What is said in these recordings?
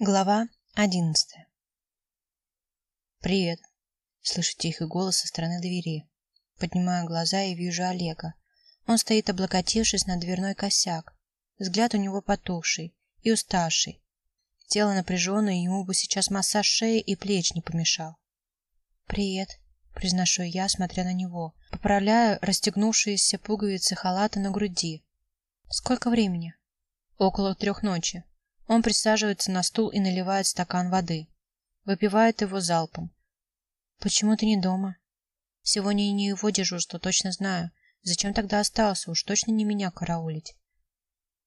Глава одиннадцатая «Привет!» – слышу тихий голос со стороны двери. Поднимаю глаза и вижу Олега. Он стоит, облокотившись на дверной косяк. Взгляд у него потухший и уставший. Тело напряженное, ему бы сейчас массаж шеи и плеч не помешал. «Привет!» – произношу я, смотря на него. Поправляю расстегнувшиеся пуговицы халата на груди. «Сколько времени?» «Около трех ночи», он присаживается на стул и наливает стакан воды. Выпивает его залпом. «Почему ты не дома?» «Сегодня не его дежурство, точно знаю. Зачем тогда остался? Уж точно не меня караулить».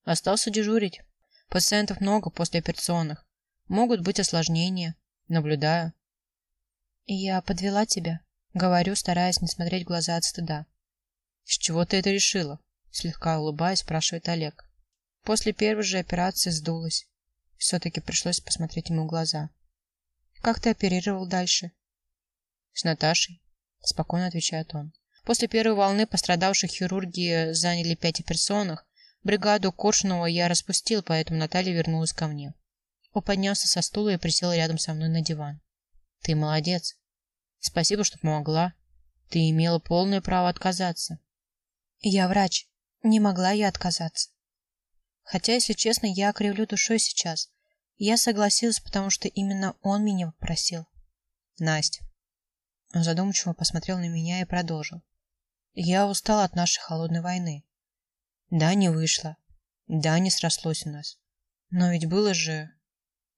«Остался дежурить. Пациентов много после операционных. Могут быть осложнения. Наблюдаю». «Я подвела тебя?» Говорю, стараясь не смотреть в глаза от стыда. «С чего ты это решила?» Слегка улыбаясь, спрашивает Олег. После первой же операции сдулась. Все-таки пришлось посмотреть ему в глаза. «Как ты оперировал дальше?» «С Наташей», — спокойно отвечает он. После первой волны пострадавших хирурги заняли пять операционных. Бригаду Коршунова я распустил, поэтому Наталья вернулась ко мне. Он поднялся со стула и присел рядом со мной на диван. «Ты молодец. Спасибо, что помогла. Ты имела полное право отказаться». «Я врач. Не могла я отказаться». Хотя, если честно, я кривлю душой сейчас. Я согласилась, потому что именно он меня попросил. Настя. Он задумчиво посмотрел на меня и продолжил. Я устала от нашей холодной войны. Да, не вышло. Да, не срослось у нас. Но ведь было же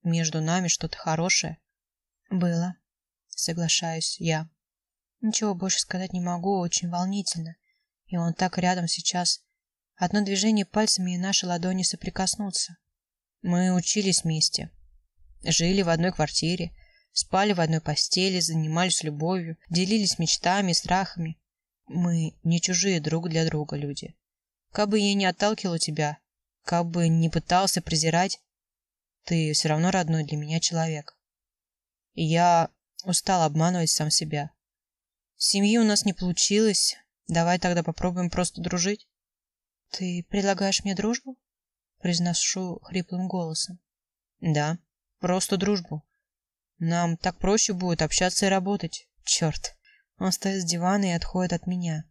между нами что-то хорошее. Было. Соглашаюсь я. Ничего больше сказать не могу, очень волнительно. И он так рядом сейчас. Одно движение пальцами и наши ладони соприкоснутся. Мы учились вместе, жили в одной квартире, спали в одной постели, занимались любовью, делились мечтами, страхами. Мы не чужие друг для друга люди. Как бы я не отталкивал тебя, как бы не пытался презирать, ты все равно родной для меня человек. Я устал обманывать сам себя. Семьи у нас не получилось, давай тогда попробуем просто дружить. «Ты предлагаешь мне дружбу?» Произношу хриплым голосом. «Да, просто дружбу. Нам так проще будет общаться и работать. Черт!» Он встает с дивана и отходит от меня.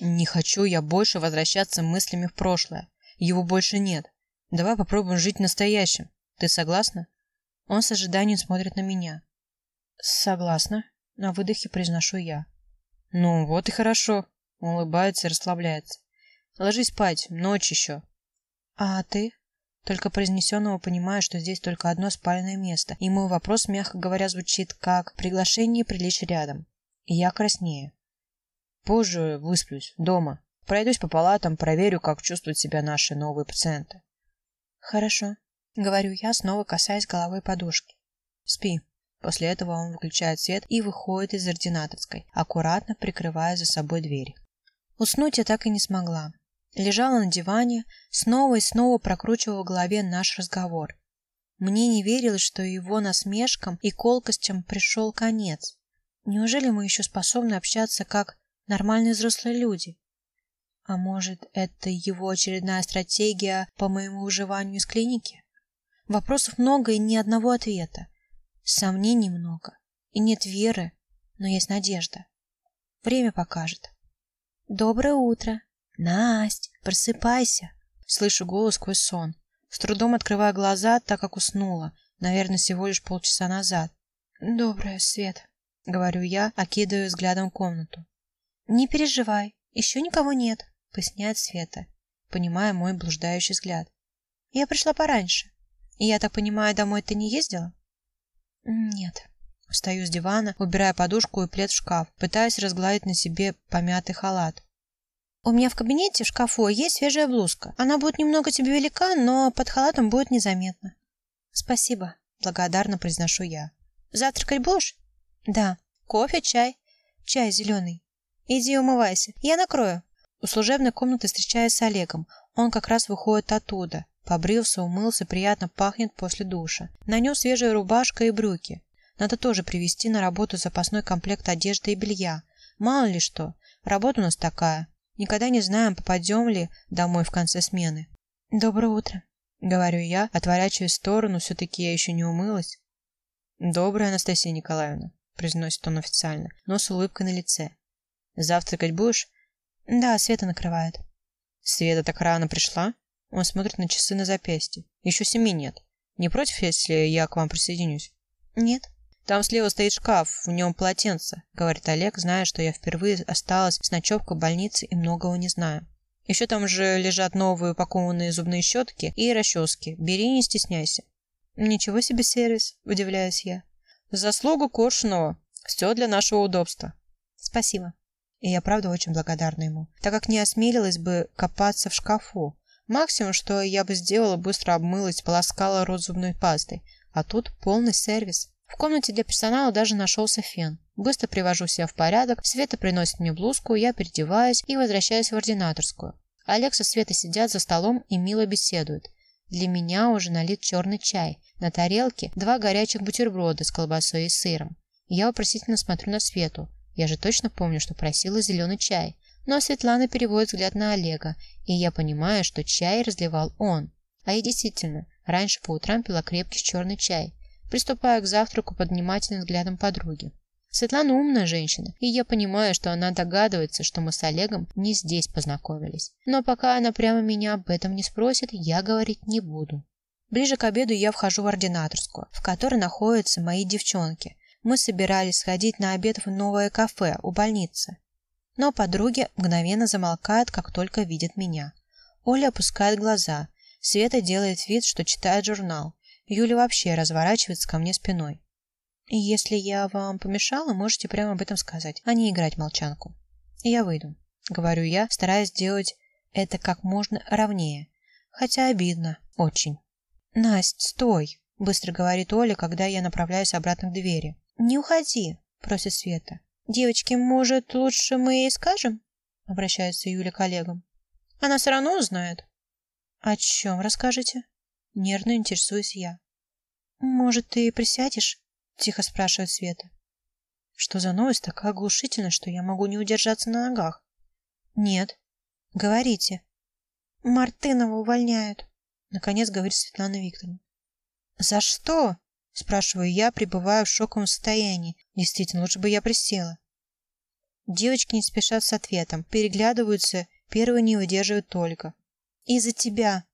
«Не хочу я больше возвращаться мыслями в прошлое. Его больше нет. Давай попробуем жить настоящим. Ты согласна?» Он с ожиданием смотрит на меня. «Согласна», — на выдохе произношу я. «Ну, вот и хорошо», — улыбается и расслабляется. Ложись спать, ночь еще. А ты? Только произнесенного понимаю, что здесь только одно спальное место, и мой вопрос, мягко говоря, звучит как «приглашение прилечь рядом». И я краснею. Позже высплюсь, дома. Пройдусь по палатам, проверю, как чувствуют себя наши новые пациенты. Хорошо, говорю я, снова касаясь головой подушки. Спи. После этого он выключает свет и выходит из ординаторской, аккуратно прикрывая за собой дверь. Уснуть я так и не смогла. Лежала на диване, снова и снова прокручивала в голове наш разговор. Мне не верилось, что его насмешкам и колкостям пришел конец. Неужели мы еще способны общаться как нормальные взрослые люди? А может, это его очередная стратегия по моему выживанию из клиники? Вопросов много и ни одного ответа. Сомнений много. И нет веры, но есть надежда. Время покажет. Доброе утро. «Насть, просыпайся!» Слышу голос сквозь сон. С трудом открываю глаза, так как уснула. Наверное, всего лишь полчаса назад. «Доброе, Свет», — говорю я, окидывая взглядом комнату. «Не переживай, еще никого нет», — поясняет Света, понимая мой блуждающий взгляд. «Я пришла пораньше. Я так понимаю, домой ты не ездила?» «Нет». Встаю с дивана, убирая подушку и плед в шкаф, пытаясь разгладить на себе помятый халат. У меня в кабинете в шкафу есть свежая блузка. Она будет немного тебе велика, но под халатом будет незаметно. Спасибо, благодарно произношу я. Завтракать будешь? Да. Кофе, чай? Чай зеленый. Иди умывайся, я накрою. У служебной комнаты встречаюсь с Олегом. Он как раз выходит оттуда. Побрился, умылся, приятно пахнет после душа. На нем свежая рубашка и брюки. Надо тоже привезти на работу запасной комплект одежды и белья. Мало ли что, работа у нас такая. Никогда не знаем, попадем ли домой в конце смены. Доброе утро. Говорю я, отворачиваясь в сторону, все-таки я еще не умылась. Добрая Анастасия Николаевна, произносит он официально, но с улыбкой на лице. Завтракать будешь? Да, Света накрывает. Света так рано пришла? Он смотрит на часы на запястье. Еще семи нет. Не против, если я к вам присоединюсь? Нет. Там слева стоит шкаф, в нем полотенце, говорит Олег, зная, что я впервые осталась с ночевкой в больнице и многого не знаю. Еще там же лежат новые упакованные зубные щетки и расчески. Бери, не стесняйся. Ничего себе сервис, удивляюсь я. Заслугу Коршунова. Все для нашего удобства. Спасибо. И я правда очень благодарна ему, так как не осмелилась бы копаться в шкафу. Максимум, что я бы сделала, быстро обмылась, полоскала рот зубной пастой. А тут полный сервис. В комнате для персонала даже нашелся фен. Быстро привожу себя в порядок, Света приносит мне блузку, я переодеваюсь и возвращаюсь в ординаторскую. Олег со Светой сидят за столом и мило беседуют. Для меня уже налит черный чай. На тарелке два горячих бутерброда с колбасой и сыром. Я вопросительно смотрю на Свету. Я же точно помню, что просила зеленый чай. Но Светлана переводит взгляд на Олега, и я понимаю, что чай разливал он. А я действительно, раньше по утрам пила крепкий черный чай приступая к завтраку под внимательным взглядом подруги. Светлана умная женщина, и я понимаю, что она догадывается, что мы с Олегом не здесь познакомились. Но пока она прямо меня об этом не спросит, я говорить не буду. Ближе к обеду я вхожу в ординаторскую, в которой находятся мои девчонки. Мы собирались сходить на обед в новое кафе у больницы. Но подруги мгновенно замолкают, как только видят меня. Оля опускает глаза. Света делает вид, что читает журнал. Юля вообще разворачивается ко мне спиной. Если я вам помешала, можете прямо об этом сказать, а не играть молчанку. Я выйду, говорю я, стараясь сделать это как можно ровнее. Хотя обидно, очень. Насть, стой, быстро говорит Оля, когда я направляюсь обратно к двери. Не уходи, просит Света. Девочки, может, лучше мы ей скажем? Обращается Юля к коллегам. Она все равно узнает. О чем расскажете? Нервно интересуюсь я. «Может, ты присядешь?» — тихо спрашивает Света. Что за новость такая оглушительная, что я могу не удержаться на ногах? Нет. Говорите. Мартынова увольняют. Наконец говорит Светлана Викторовна. За что? Спрашиваю я, пребывая в шоковом состоянии. Действительно, лучше бы я присела. Девочки не спешат с ответом, переглядываются, первый не выдерживает только. Из-за тебя,